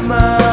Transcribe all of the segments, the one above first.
summer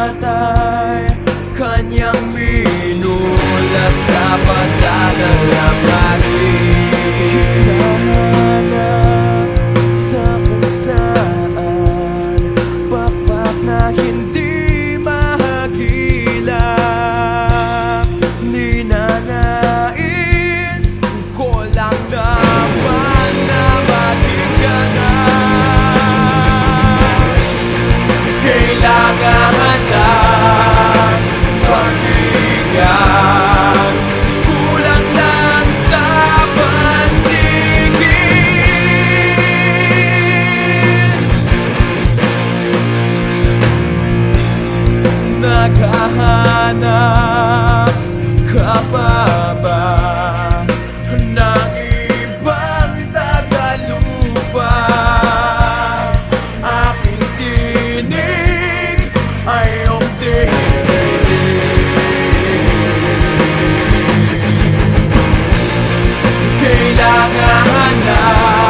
naghahanap ka pa ba ng ibang tagalupa? Aking tinig ay iyong Kailangan na